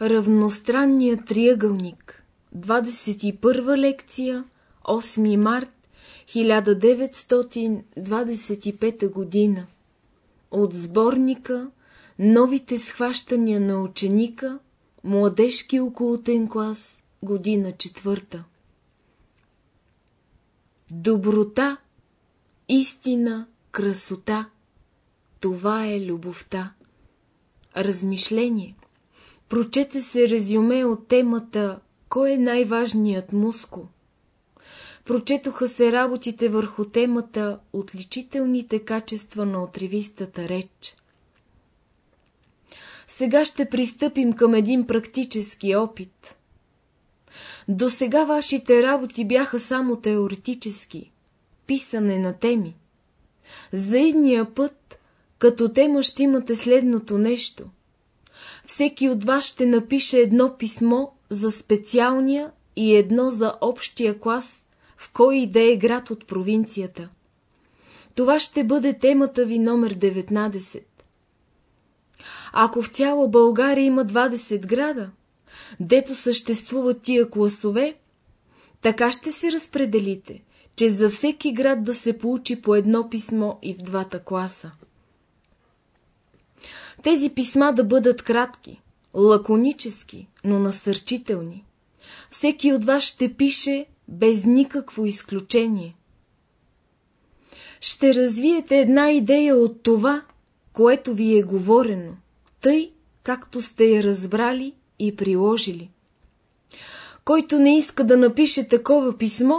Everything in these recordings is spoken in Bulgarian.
Равностранният триъгълник. 21 лекция 8 март 1925 година. От сборника Новите схващания на ученика. Младежки околотен клас. Година четвърта Доброта, истина, красота. Това е любовта. Размишление Прочете се резюме от темата «Кой е най-важният мускул?» Прочетоха се работите върху темата «Отличителните качества на отревистата реч». Сега ще пристъпим към един практически опит. До сега вашите работи бяха само теоретически, писане на теми. За едния път, като тема ще имате следното нещо – всеки от вас ще напише едно писмо за специалния и едно за общия клас, в кой и да е град от провинцията. Това ще бъде темата ви номер 19. Ако в цяла България има 20 града, дето съществуват тия класове, така ще се разпределите, че за всеки град да се получи по едно писмо и в двата класа. Тези писма да бъдат кратки, лаконически, но насърчителни. Всеки от вас ще пише без никакво изключение. Ще развиете една идея от това, което ви е говорено, тъй, както сте я разбрали и приложили. Който не иска да напише такова писмо,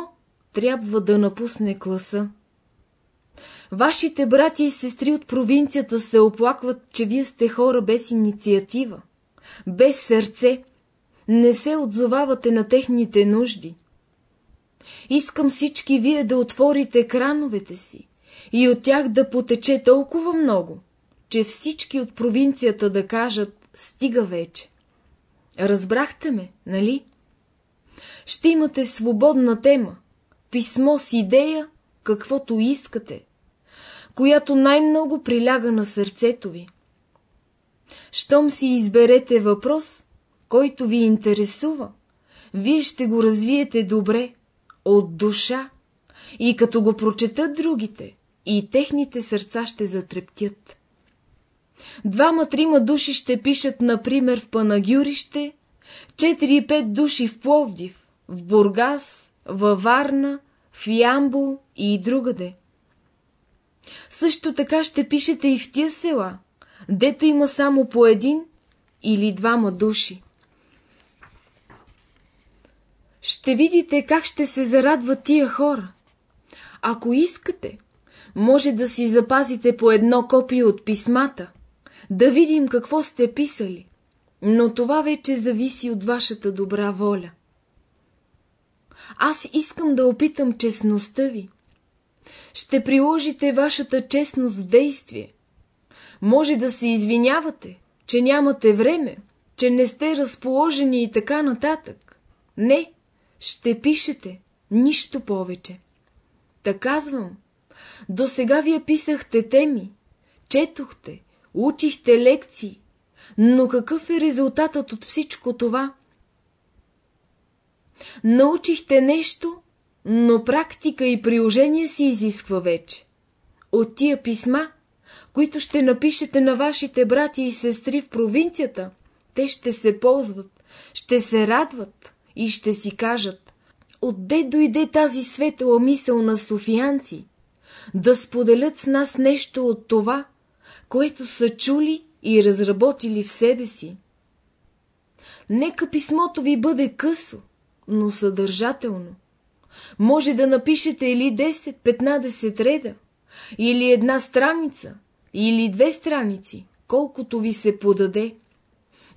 трябва да напусне класа. Вашите брати и сестри от провинцията се оплакват, че вие сте хора без инициатива, без сърце, не се отзовавате на техните нужди. Искам всички вие да отворите крановете си и от тях да потече толкова много, че всички от провинцията да кажат «стига вече». Разбрахте ме, нали? Ще имате свободна тема, писмо с идея, каквото искате, която най-много приляга на сърцето ви. Щом си изберете въпрос, който ви интересува, вие ще го развиете добре, от душа, и като го прочетат другите, и техните сърца ще затрептят. Двама-трима души ще пишат, например, в Панагюрище, 4-5 души в Пловдив, в Бургас, във Варна, в Ямбол и другаде. Също така ще пишете и в тия села, дето има само по един или двама души. Ще видите как ще се зарадват тия хора. Ако искате, може да си запазите по едно копие от писмата, да видим какво сте писали, но това вече зависи от вашата добра воля. Аз искам да опитам честността ви ще приложите вашата честност в действие. Може да се извинявате, че нямате време, че не сте разположени и така нататък. Не, ще пишете, нищо повече. Та казвам, до сега вие писахте теми, четохте, учихте лекции, но какъв е резултатът от всичко това? Научихте нещо, но практика и приложение си изисква вече. От тия писма, които ще напишете на вашите брати и сестри в провинцията, те ще се ползват, ще се радват и ще си кажат, отде дойде тази светла мисъл на софиянци, да споделят с нас нещо от това, което са чули и разработили в себе си. Нека писмото ви бъде късо, но съдържателно може да напишете или 10-15 реда, или една страница, или две страници, колкото ви се подаде.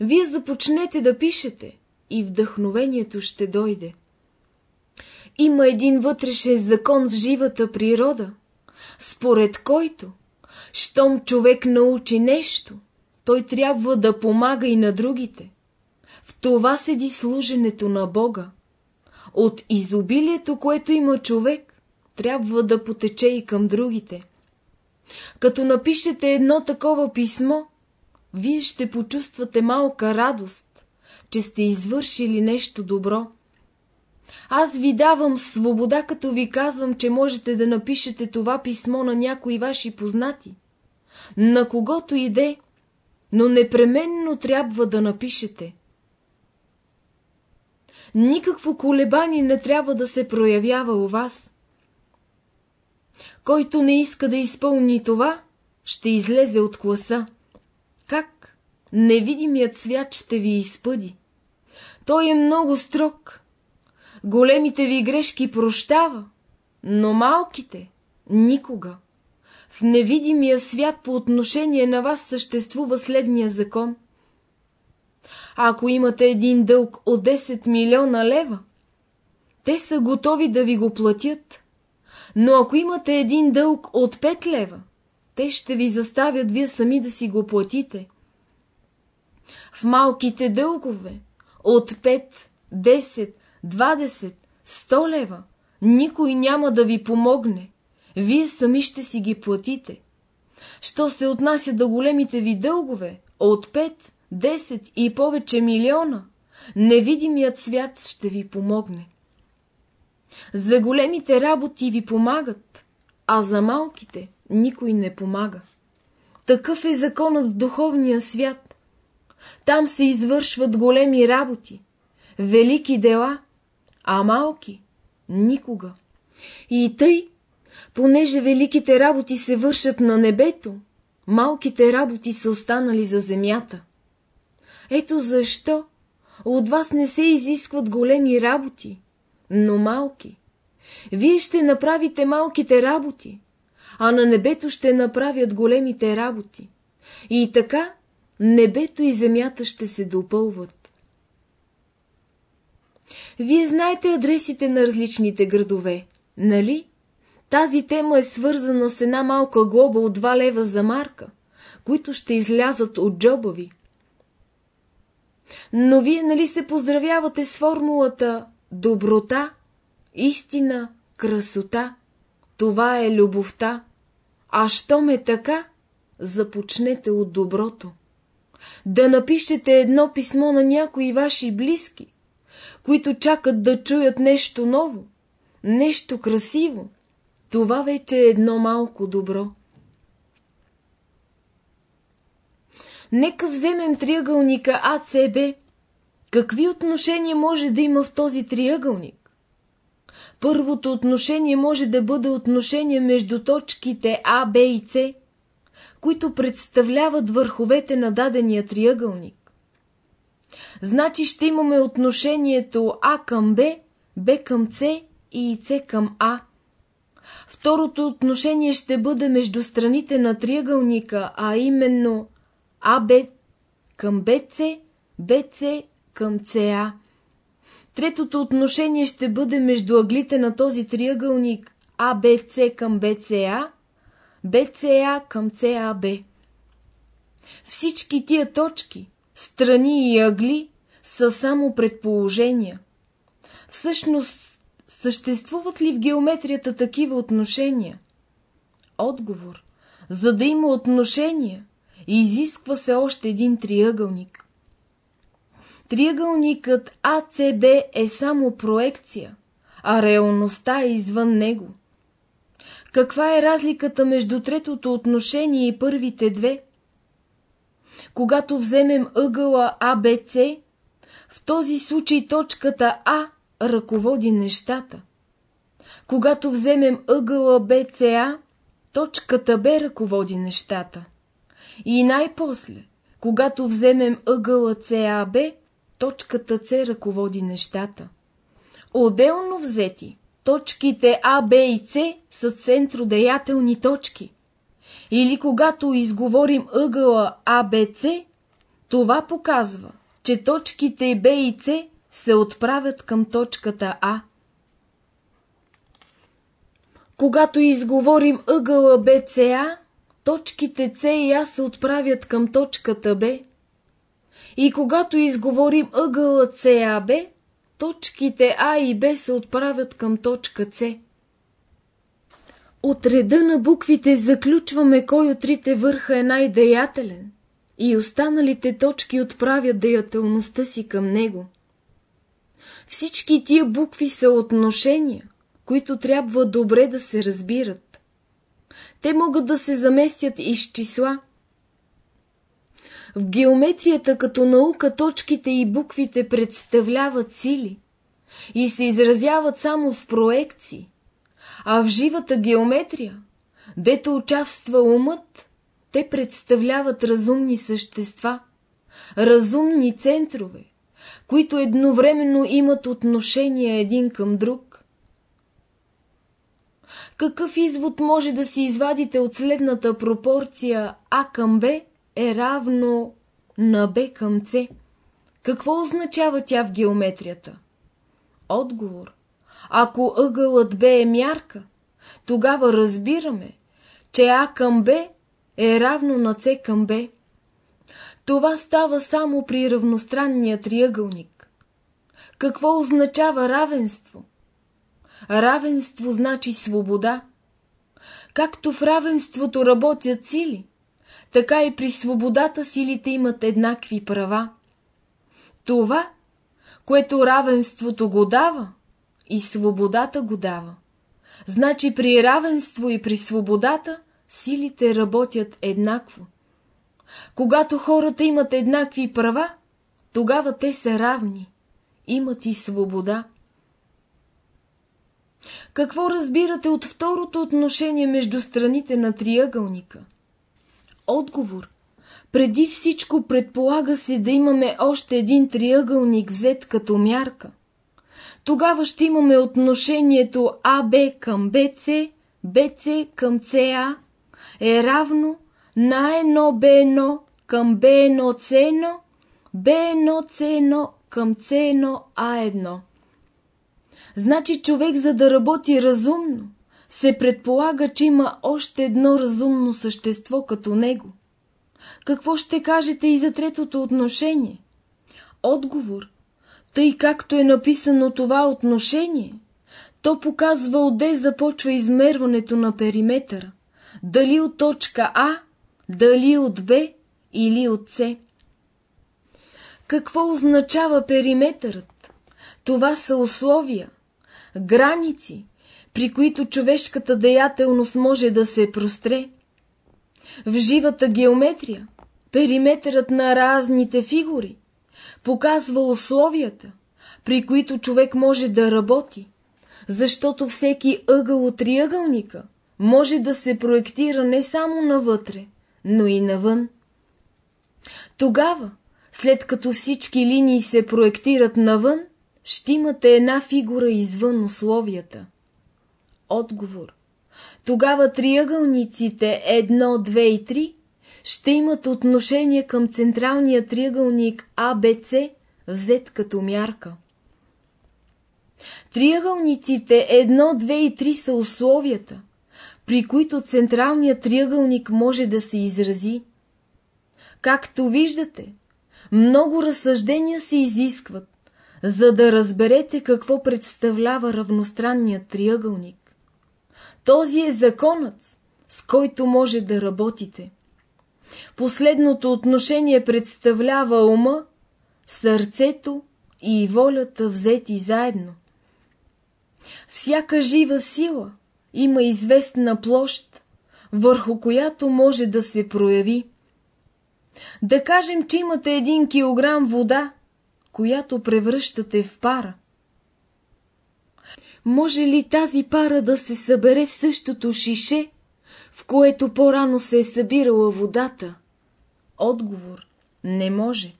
Вие започнете да пишете и вдъхновението ще дойде. Има един вътрешен закон в живата природа, според който, щом човек научи нещо, той трябва да помага и на другите. В това седи служенето на Бога. От изобилието, което има човек, трябва да потече и към другите. Като напишете едно такова писмо, вие ще почувствате малка радост, че сте извършили нещо добро. Аз ви давам свобода, като ви казвам, че можете да напишете това писмо на някои ваши познати. На когото иде, но непременно трябва да напишете. Никакво колебание не трябва да се проявява у вас. Който не иска да изпълни това, ще излезе от класа. Как? Невидимият свят ще ви изпъди. Той е много строг. Големите ви грешки прощава, но малките — никога. В невидимия свят по отношение на вас съществува следния закон. Ако имате един дълг от 10 милиона лева, те са готови да ви го платят. Но ако имате един дълг от 5 лева, те ще ви заставят вие сами да си го платите. В малките дългове от 5, 10, 20, 100 лева никой няма да ви помогне. Вие сами ще си ги платите. Що се отнася до големите ви дългове от 5, 10 и повече милиона, невидимият свят ще ви помогне. За големите работи ви помагат, а за малките никой не помага. Такъв е законът в духовния свят. Там се извършват големи работи, велики дела, а малки никога. И тъй, понеже великите работи се вършат на небето, малките работи са останали за земята. Ето защо от вас не се изискват големи работи, но малки. Вие ще направите малките работи, а на небето ще направят големите работи. И така небето и земята ще се допълват. Вие знаете адресите на различните градове, нали? Тази тема е свързана с една малка глоба от 2 лева за марка, които ще излязат от джоба ви. Но вие нали се поздравявате с формулата доброта, истина, красота. Това е любовта. А що ме така, започнете от доброто. Да напишете едно писмо на някои ваши близки, които чакат да чуят нещо ново, нещо красиво. Това вече е едно малко добро. Нека вземем триъгълника АЦБ. Какви отношения може да има в този триъгълник? Първото отношение може да бъде отношение между точките А, Б и С, които представляват върховете на дадения триъгълник. Значи ще имаме отношението А към Б, Б към С и С към А. Второто отношение ще бъде между страните на триъгълника, а именно АБ към БЦ, БЦ към ЦА. Третото отношение ще бъде между ъглите на този триъгълник АБЦ към БЦА, БЦА към ЦАБ. Всички тия точки, страни и ъгли са само предположения. Всъщност, съществуват ли в геометрията такива отношения? Отговор. За да има отношения, изисква се още един триъгълник. Триъгълникът АЦБ е само проекция, а реалността е извън него. Каква е разликата между третото отношение и първите две? Когато вземем ъгъла АБЦ, в този случай точката А ръководи нещата. Когато вземем ъгъла БЦА, точката Б ръководи нещата. И най-после, когато вземем ъгъла ЦАБ, точката С ръководи нещата. Отделно взети, точките А, Б и С са центродеятелни точки. Или когато изговорим ъгъла АБЦ, това показва, че точките Б и С се отправят към точката А. Когато изговорим ъгъла БЦА, точките С и А се отправят към точката Б. И когато изговорим ъгъла САБ, точките А и Б се отправят към точка С. От реда на буквите заключваме кой от трите върха е най-деятелен и останалите точки отправят деятелността си към него. Всички тия букви са отношения, които трябва добре да се разбират. Те могат да се заместят и числа. В геометрията като наука точките и буквите представляват сили и се изразяват само в проекции, а в живата геометрия, дето участва умът, те представляват разумни същества, разумни центрове, които едновременно имат отношение един към друг. Какъв извод може да си извадите от следната пропорция А към Б е равно на Б към С? Какво означава тя в геометрията? Отговор. Ако ъгълът Б е мярка, тогава разбираме, че А към Б е равно на С към Б. Това става само при равностранния триъгълник. Какво означава равенство? Равенство значи свобода. Както в равенството работят сили, така и при свободата силите имат еднакви права. Това, което равенството го дава, и свободата го дава. Значи при равенство и при свободата силите работят еднакво. Когато хората имат еднакви права, тогава те са равни, имат и свобода. Какво разбирате от второто отношение между страните на триъгълника? Отговор. Преди всичко предполага се да имаме още един триъгълник взет като мярка. Тогава ще имаме отношението АБ към БЦ, БЦ към СА е равно на 1 B1 към B1 C1, B1 C1 към C1 A1. Значи човек за да работи разумно, се предполага, че има още едно разумно същество като него. Какво ще кажете и за третото отношение? Отговор. Тъй както е написано това отношение, то показва отде започва измерването на периметъра. Дали от точка А, дали от Б или от С. Какво означава периметърът? Това са условия, граници, при които човешката деятелност може да се простре. В живата геометрия периметърът на разните фигури показва условията, при които човек може да работи, защото всеки ъгъл от триъгълника може да се проектира не само навътре, но и навън. Тогава, след като всички линии се проектират навън, ще имате една фигура извън условията. Отговор. Тогава триъгълниците 1, 2 и 3 ще имат отношение към централния триъгълник ABC, взет като мярка. Триъгълниците 1, 2 и 3 са условията, при които централният триъгълник може да се изрази. Както виждате, много разсъждения се изискват, за да разберете какво представлява равностранният триъгълник. Този е законът, с който може да работите. Последното отношение представлява ума, сърцето и волята взети заедно. Всяка жива сила има известна площ, върху която може да се прояви. Да кажем, че имате един килограм вода, която превръщате в пара. Може ли тази пара да се събере в същото шише, в което по-рано се е събирала водата? Отговор – не може.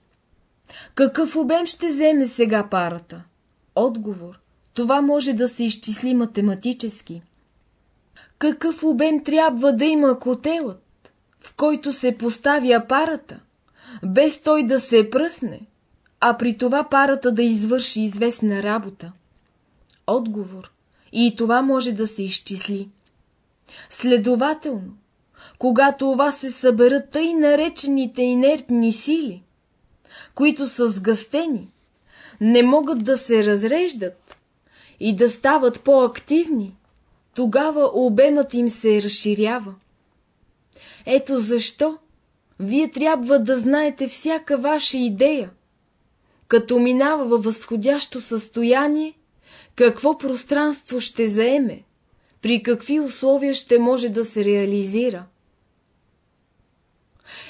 Какъв обем ще вземе сега парата? Отговор – това може да се изчисли математически. Какъв обем трябва да има котелът, в който се поставя парата, без той да се пръсне, а при това парата да извърши известна работа? Отговор. И това може да се изчисли. Следователно, когато у вас се съберат тъй наречените инертни сили, които са сгъстени, не могат да се разреждат и да стават по-активни, тогава обемът им се разширява. Ето защо вие трябва да знаете всяка ваша идея, като минава във възходящо състояние, какво пространство ще заеме, при какви условия ще може да се реализира.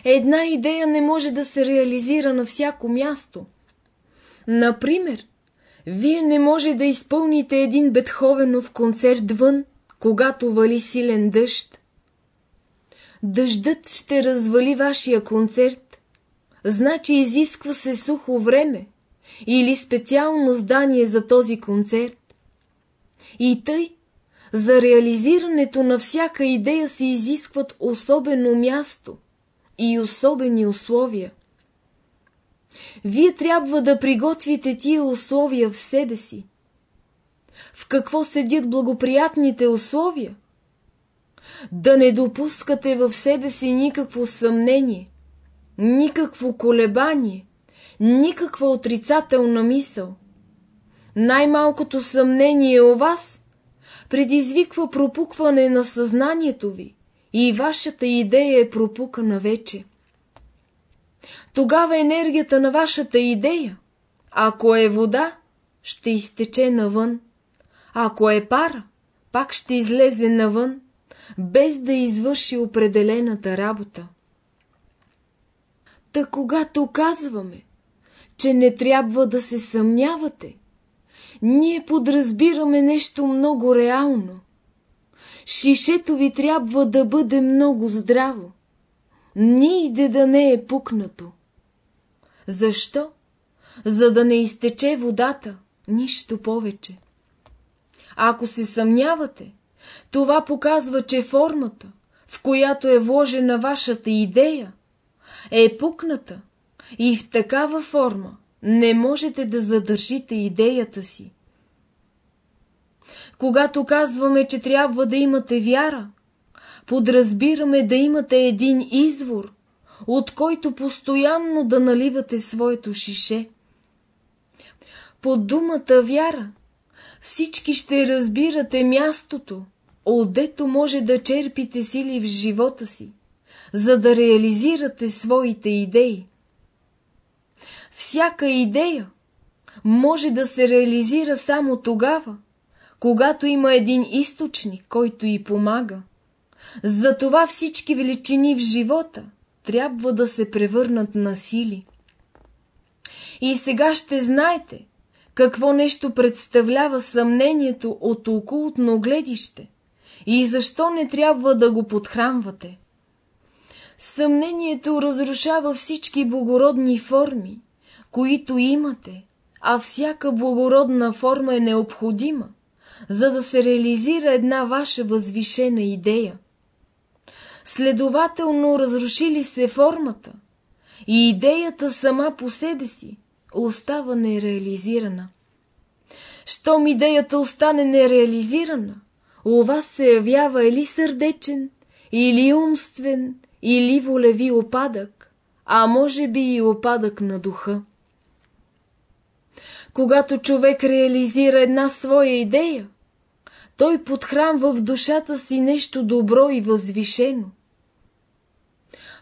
Една идея не може да се реализира на всяко място. Например, вие не може да изпълните един Бетховенов концерт вън, когато вали силен дъжд. Дъждът ще развали вашия концерт, значи изисква се сухо време или специално здание за този концерт. И тъй, за реализирането на всяка идея се изискват особено място и особени условия. Вие трябва да приготвите тия условия в себе си. В какво седят благоприятните условия? Да не допускате в себе си никакво съмнение, никакво колебание, никаква отрицателна мисъл. Най-малкото съмнение у вас предизвиква пропукване на съзнанието ви и вашата идея е пропукана вече. Тогава енергията на вашата идея, ако е вода, ще изтече навън. Ако е пара, пак ще излезе навън, без да извърши определената работа. Та когато казваме, че не трябва да се съмнявате, ние подразбираме нещо много реално. Шишето ви трябва да бъде много здраво, ниде да не е пукнато. Защо? За да не изтече водата, нищо повече. Ако се съмнявате, това показва, че формата, в която е вложена вашата идея, е пукната и в такава форма не можете да задържите идеята си. Когато казваме, че трябва да имате вяра, подразбираме да имате един извор, от който постоянно да наливате своето шише. Под думата вяра всички ще разбирате мястото, отдето може да черпите сили в живота си, за да реализирате своите идеи. Всяка идея може да се реализира само тогава, когато има един източник, който й помага. Затова всички величини в живота трябва да се превърнат на сили. И сега ще знаете, какво нещо представлява съмнението от окултно гледище и защо не трябва да го подхранвате. Съмнението разрушава всички благородни форми, които имате, а всяка благородна форма е необходима, за да се реализира една ваша възвишена идея. Следователно разрушили се формата и идеята сама по себе си остава нереализирана. Щом идеята остане нереализирана, у вас се явява или сърдечен, или умствен, или волеви опадък, а може би и опадък на духа. Когато човек реализира една своя идея, той подхранва в душата си нещо добро и възвишено.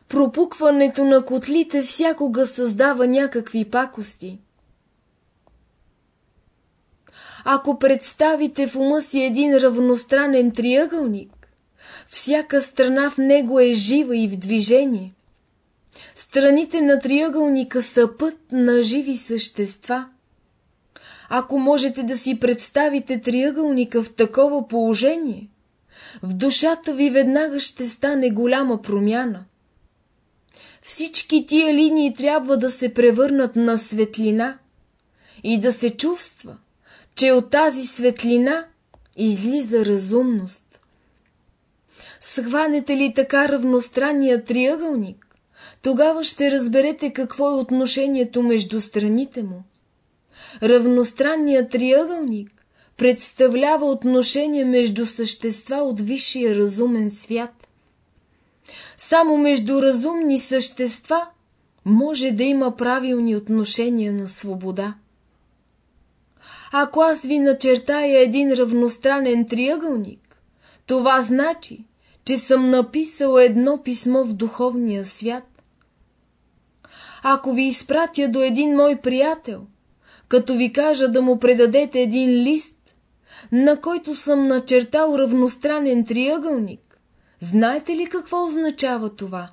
Пропукването на котлите всякога създава някакви пакости. Ако представите в ума си един равностранен триъгълник, всяка страна в него е жива и в движение. Страните на триъгълника са път на живи същества. Ако можете да си представите триъгълника в такова положение, в душата ви веднага ще стане голяма промяна. Всички тия линии трябва да се превърнат на светлина и да се чувства, че от тази светлина излиза разумност. Схванете ли така равностранния триъгълник, тогава ще разберете какво е отношението между страните му. Равностранният триъгълник представлява отношение между същества от висшия разумен свят. Само между разумни същества може да има правилни отношения на свобода. Ако аз ви начертая един равностранен триъгълник, това значи, че съм написал едно писмо в духовния свят, Ако ви изпратя до един мой приятел, като ви кажа да му предадете един лист, на който съм начертал равностранен триъгълник, знаете ли какво означава това?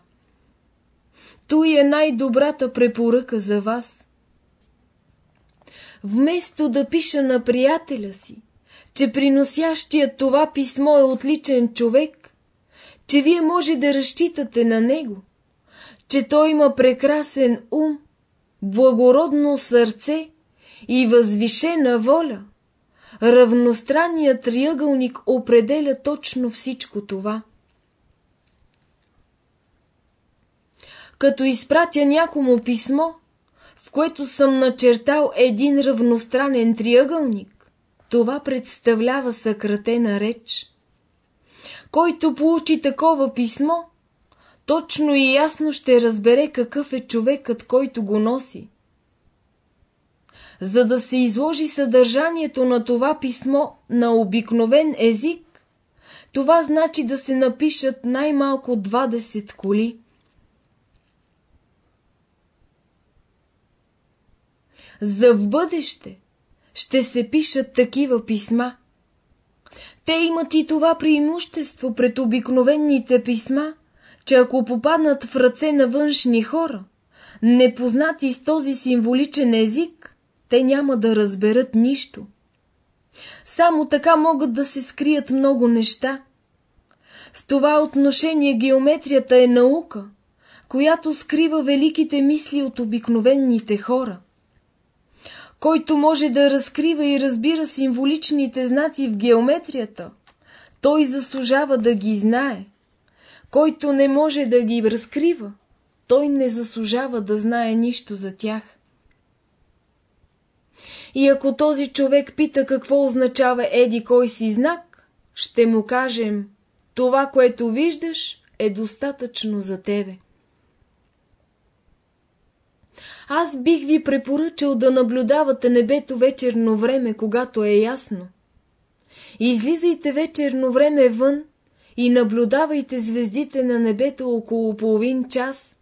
Той е най-добрата препоръка за вас. Вместо да пиша на приятеля си, че приносящият това писмо е отличен човек, че вие може да разчитате на него, че той има прекрасен ум, благородно сърце и възвишена воля. Равностранният триъгълник определя точно всичко това. Като изпратя някому писмо, в което съм начертал един равностранен триъгълник, това представлява съкратена реч. Който получи такова писмо, точно и ясно ще разбере какъв е човекът, който го носи. За да се изложи съдържанието на това писмо на обикновен език, това значи да се напишат най-малко 20 коли. За в бъдеще ще се пишат такива писма. Те имат и това преимущество пред обикновените писма, че ако попаднат в ръце на външни хора, непознати с този символичен език, те няма да разберат нищо. Само така могат да се скрият много неща. В това отношение геометрията е наука, която скрива великите мисли от обикновените хора. Който може да разкрива и разбира символичните знаци в геометрията, той заслужава да ги знае. Който не може да ги разкрива, той не заслужава да знае нищо за тях. И ако този човек пита какво означава еди кой си знак, ще му кажем, това, което виждаш, е достатъчно за тебе. Аз бих ви препоръчал да наблюдавате небето вечерно време, когато е ясно. Излизайте вечерно време вън и наблюдавайте звездите на небето около половин час,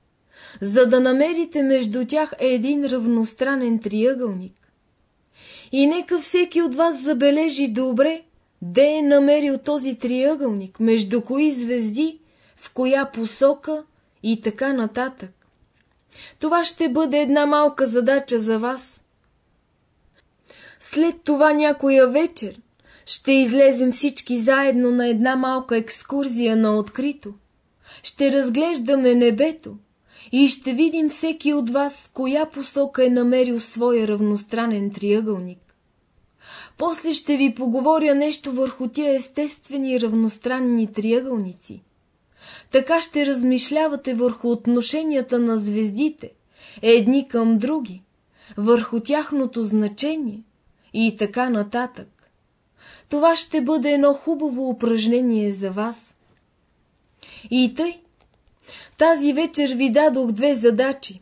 за да намерите между тях един равностранен триъгълник. И нека всеки от вас забележи добре, де е намерил този триъгълник, между кои звезди, в коя посока и така нататък. Това ще бъде една малка задача за вас. След това някоя вечер ще излезем всички заедно на една малка екскурзия на открито. Ще разглеждаме небето и ще видим всеки от вас в коя посока е намерил своя равностранен триъгълник. После ще ви поговоря нещо върху тия естествени равностранни триъгълници. Така ще размишлявате върху отношенията на звездите, едни към други, върху тяхното значение и така нататък. Това ще бъде едно хубаво упражнение за вас. И тъй, тази вечер ви дадох две задачи.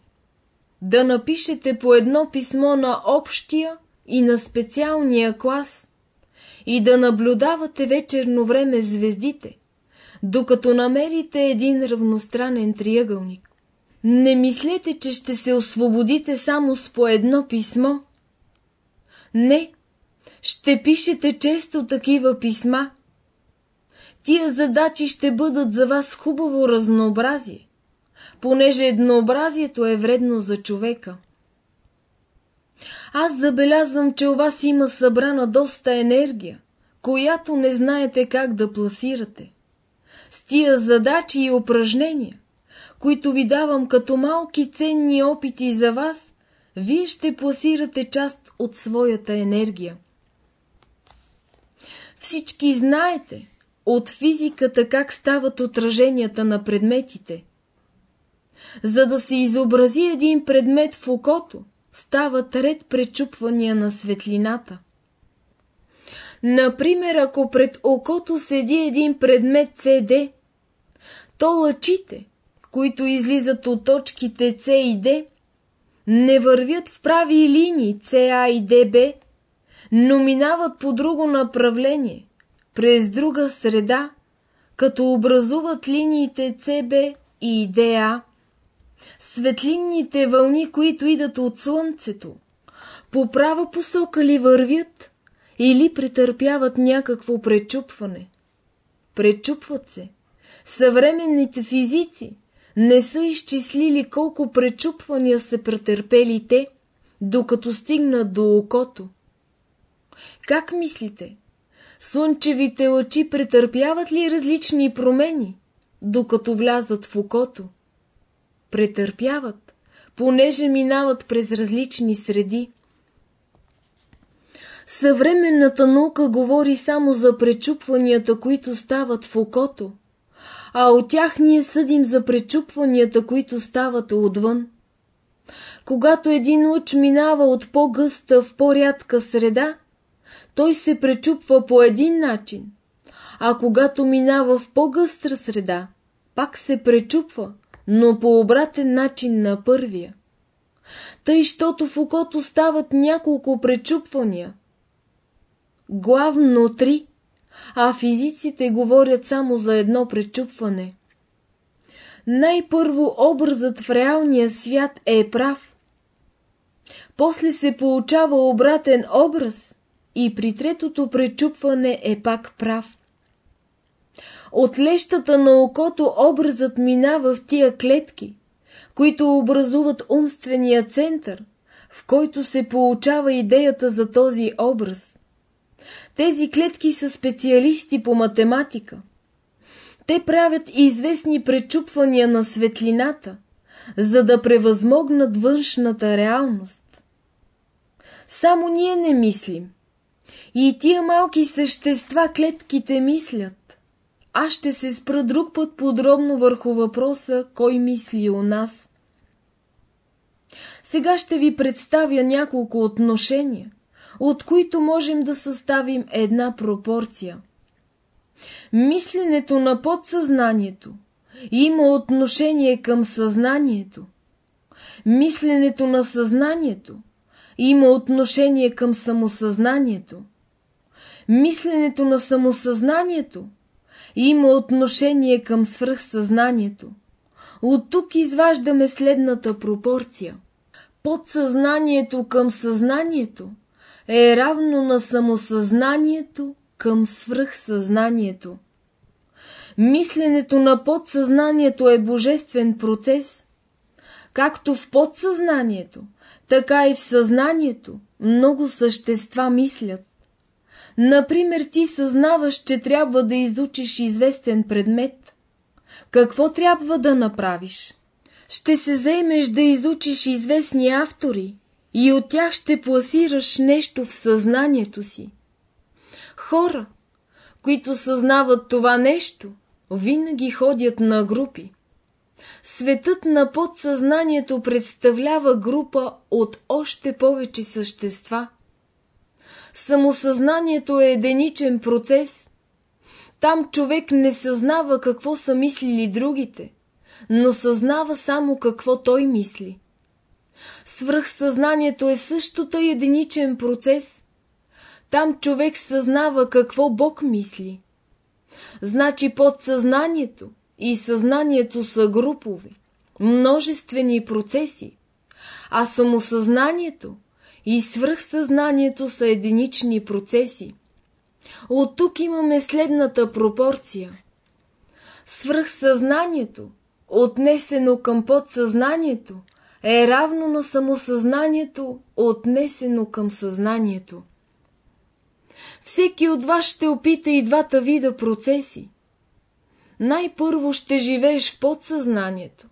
Да напишете по едно писмо на общия и на специалния клас и да наблюдавате вечерно време звездите, докато намерите един равностранен триъгълник. Не мислете, че ще се освободите само с по едно писмо. Не, ще пишете често такива писма. Тия задачи ще бъдат за вас хубаво разнообразие, понеже еднообразието е вредно за човека. Аз забелязвам, че у вас има събрана доста енергия, която не знаете как да пласирате. Тия задачи и упражнения, които ви давам като малки ценни опити за вас, вие ще пласирате част от своята енергия. Всички знаете от физиката как стават отраженията на предметите. За да се изобрази един предмет в окото, стават ред пречупвания на светлината. Например, ако пред окото седи един предмет CD, то лъчите, които излизат от точките C и D, не вървят в прави линии CA и DB, но минават по друго направление, през друга среда, като образуват линиите CB и DA. Светлинните вълни, които идат от слънцето, по права посока ли вървят или претърпяват някакво пречупване? Пречупват се. Съвременните физици не са изчислили колко пречупвания са претърпели те, докато стигнат до окото. Как мислите? Слънчевите лъчи претърпяват ли различни промени, докато влязат в окото? Претърпяват, понеже минават през различни среди. Съвременната наука говори само за пречупванията, които стават в окото, а от тях ние съдим за пречупванията, които стават отвън. Когато един луч минава от по-гъста в по-рядка среда, той се пречупва по един начин, а когато минава в по-гъстра среда, пак се пречупва, но по обратен начин на първия. Тъй, щото в окото стават няколко пречупвания. Главно три, а физиците говорят само за едно пречупване. Най-първо образът в реалния свят е прав. После се получава обратен образ и при третото пречупване е пак прав. От лещата на окото образът минава в тия клетки, които образуват умствения център, в който се получава идеята за този образ. Тези клетки са специалисти по математика. Те правят известни пречупвания на светлината, за да превъзмогнат външната реалност. Само ние не мислим. И тия малки същества клетките мислят. Аз ще се спра друг път подробно върху въпроса, кой мисли у нас. Сега ще ви представя няколко отношения, от които можем да съставим една пропорция. Мисленето на подсъзнанието има отношение към съзнанието. Мисленето на съзнанието има отношение към самосъзнанието. Мисленето на самосъзнанието – има отношение към свръхсъзнанието. От тук изваждаме следната пропорция. Подсъзнанието към съзнанието е равно на самосъзнанието към свръхсъзнанието. Мисленето на подсъзнанието е божествен процес. Както в подсъзнанието, така и в съзнанието много същества мислят. Например, ти съзнаваш, че трябва да изучиш известен предмет. Какво трябва да направиш? Ще се заемеш да изучиш известни автори и от тях ще пласираш нещо в съзнанието си. Хора, които съзнават това нещо, винаги ходят на групи. Светът на подсъзнанието представлява група от още повече същества – Самосъзнанието е единичен процес. Там човек не съзнава какво са мислили другите, но съзнава само какво той мисли. Свръхсъзнанието е същото единичен процес. Там човек съзнава какво Бог мисли. Значи подсъзнанието и съзнанието са групови, множествени процеси, а самосъзнанието и свръхсъзнанието са единични процеси. От тук имаме следната пропорция. Свръхсъзнанието, отнесено към подсъзнанието, е равно на самосъзнанието, отнесено към съзнанието. Всеки от вас ще опита и двата вида процеси. Най-първо ще живееш в подсъзнанието,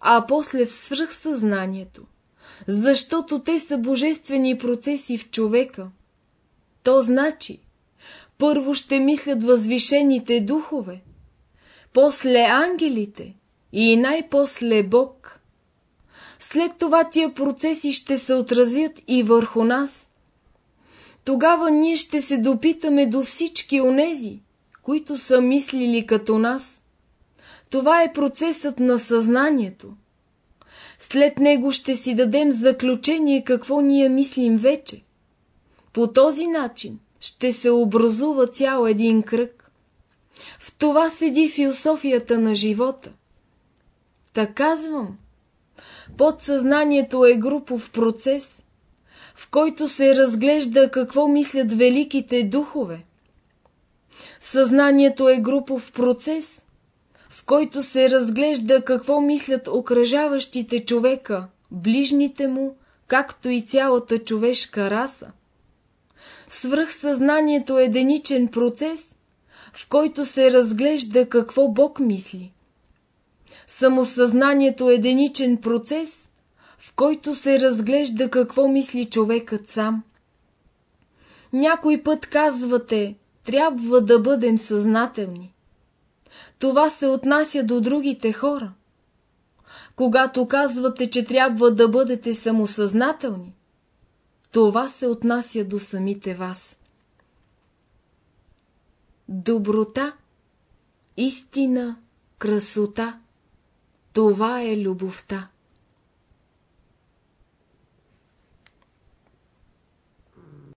а после в свръхсъзнанието защото те са божествени процеси в човека. То значи, първо ще мислят възвишените духове, после ангелите и най-после Бог. След това тия процеси ще се отразят и върху нас. Тогава ние ще се допитаме до всички онези, които са мислили като нас. Това е процесът на съзнанието. След него ще си дадем заключение какво ние мислим вече. По този начин ще се образува цял един кръг. В това седи философията на живота. Та казвам, Подсъзнанието е групов процес, в който се разглежда какво мислят великите духове. Съзнанието е групов процес, в който се разглежда какво мислят окръжаващите човека, ближните му, както и цялата човешка раса. Свръхсъзнанието е единичен процес, в който се разглежда какво Бог мисли. Самосъзнанието е единичен процес, в който се разглежда какво мисли човекът сам. Някой път казвате, трябва да бъдем съзнателни. Това се отнася до другите хора. Когато казвате, че трябва да бъдете самосъзнателни, това се отнася до самите вас. Доброта, истина, красота – това е любовта.